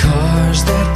cars that